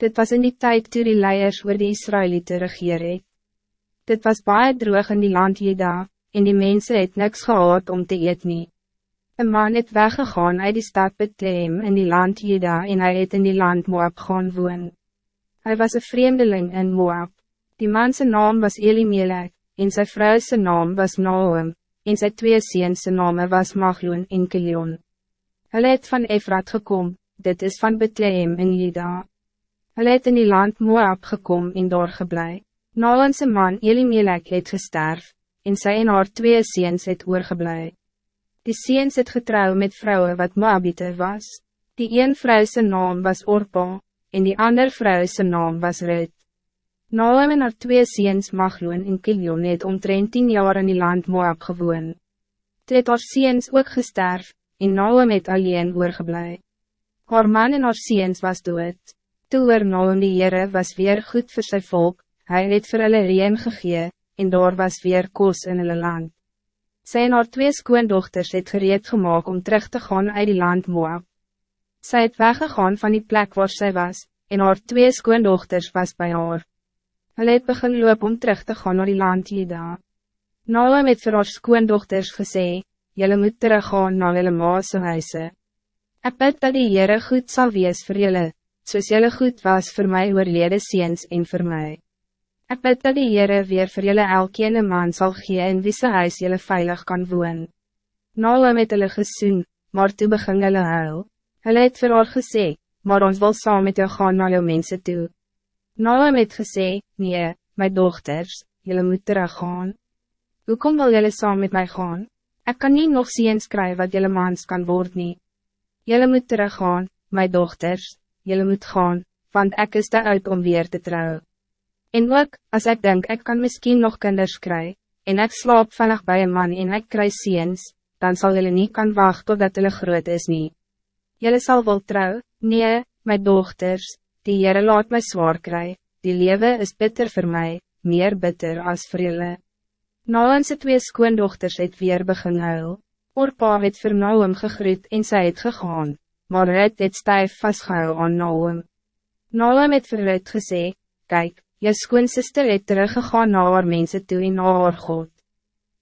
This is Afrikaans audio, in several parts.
Dit was in die tijd toe die leiers oor die Israëlieten regeer het. Dit was baie droog in die land Jeda, en die mensen het niks gehad om te eet nie. Een man het weggegaan uit die stad Bethlehem in die land Jeda en hij het in die land Moab gaan woon. Hij was een vreemdeling in Moab. Die man zijn naam was Elimelech, en zijn vrouw zijn naam was Naum, en zijn twee ziens zijn naam was Magloon en Kilion. Hij het van Efrat gekom, dit is van Bethlehem in Jeda. Hulle het in die land Moab gekom en doorgeblij. Naonse man Elimelek het gesterf, en sy en haar twee seens het oorgeblij. Die seens het getrouw met vrouwen wat Moabite was. Die een vrou zijn naam was Orpa, en die ander vrou zijn naam was Rut. Naam en haar twee seens Magloon en Kilion het omtrent tien jaar in die land Moab gewoon. Toe het haar seens ook gesterf, en Naam het alleen oorgeblij. Haar man en haar seens was dood. Toe oor Naum die Heere was weer goed voor zijn volk, hij het vir hulle reen gegee, en daar was weer koos in hulle land. Sy en haar twee skoondochters het gereed gemaakt om terug te gaan uit die land Moab. Sy het weggegaan van die plek waar zij was, en haar twee skoondochters was bij haar. Hulle het begin loop om terug te gaan naar die land Jeda. Naum het vir haar skoondochters gesê, Julle moet teruggaan na hulle maase huise. Ek bid dat die Heere goed zal wees vir julle, soos jylle goed was voor mij oorlede seens en voor mij. Ik bid dat die Heere weer voor jylle elkene man zal gee in wie sy huis jylle veilig kan woon. Nou met hulle gesoen, maar toe begin hulle huil. Hulle het vir haar gesê, maar ons wil saam met jou gaan na jou mense toe. Nou het gesê, nee, my dochters, jylle moet teruggaan. Hoekom wil jylle saam met mij gaan? Ik kan niet nog seens kry wat jylle mans kan word nie. Jylle moet teruggaan, my dochters, jullie moet gaan, want ik is te uit om weer te trouwen. En ook, als ik denk ik kan misschien nog kinders krijgen, en ik slaap vannacht bij een man en ik krijg ziens, dan zal jullie niet kan wachten totdat jullie groot is niet. Jullie zal wel trouwen, nee, mijn dochters, die Heere laat mij zwaar krijgen, die leven is bitter voor mij, meer bitter als voor jullie. Nou en sy twee skoondochters het weer begin huil, Orpa het vir Noem gegroet en sy het gegaan, maar Rut het stijf vastgehou aan Naum. Naum het vir Rut gesê, Kijk, je skoonsister het teruggegaan na haar mense toe en na haar God.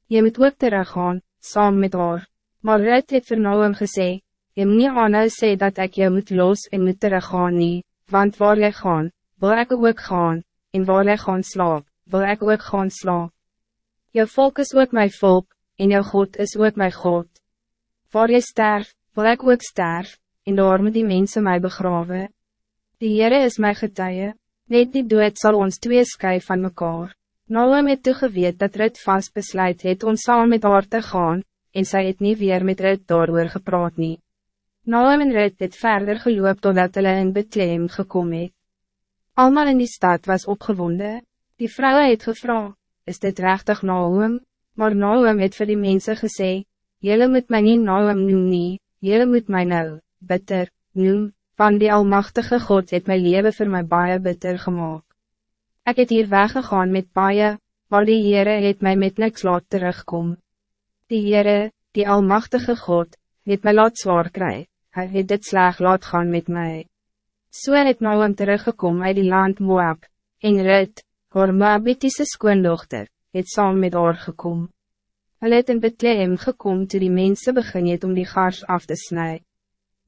Je moet ook teruggaan, saam met haar. Maar Rut het vir Naum gesê, Je moet nie aanhou sê dat ik je moet los en moet teruggaan nie, want waar jy gaan, wil ik ook gaan, en waar jy gaan slaap, wil ik ook gaan slaap. Je volk is ook mijn volk, en jou God is ook mijn God. Waar jy sterf, wil ik ook sterf, en daar moet die mensen mij begraven. Die Heere is mijn getuie, net die dood zal ons twee sky van mekaar. Nou het toegeweet dat Rut vast besluit het ons saam met haar te gaan, en zij het niet weer met Rut daarover gepraat nie. Nou en Rut het verder geloop totdat hulle in Bethlehem gekom het. Almal in die stad was opgewonden. Die vrouwen het gevra, is dit rechtig Naum? Maar Naum het vir die mense gesê, Jylle moet my nie Naum noem nie, jylle moet my nou bitter, noem, van die Almachtige God het mijn leven voor mij baie bitter gemaakt. Ik het hier weggegaan met baie, maar die Heere het mij met niks laat terugkom. Die Heere, die Almachtige God, het mij laat zwaar kry, hy het dit slag laat gaan met mij. So het nou om teruggekom uit die land Moab, en Rut, haar Moabitiese skoondochter, het saam met haar gekom. Hulle het in Bethlehem gekom toe die mensen begin het om die gars af te snijden.